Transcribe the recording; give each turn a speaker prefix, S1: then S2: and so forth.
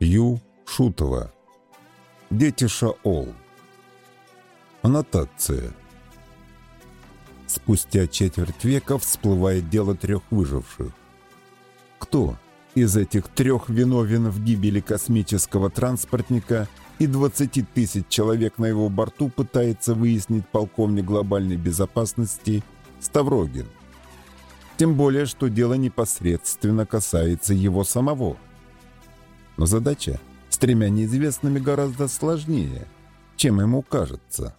S1: Ю. Шутова. Дети Шаол. Аннотация. Спустя четверть века всплывает дело трех выживших. Кто из этих трех виновен в гибели космического транспортника и 20 тысяч человек на его борту пытается выяснить полковник глобальной безопасности Ставрогин? Тем более, что дело непосредственно касается его самого. Но задача с тремя неизвестными гораздо сложнее, чем ему кажется.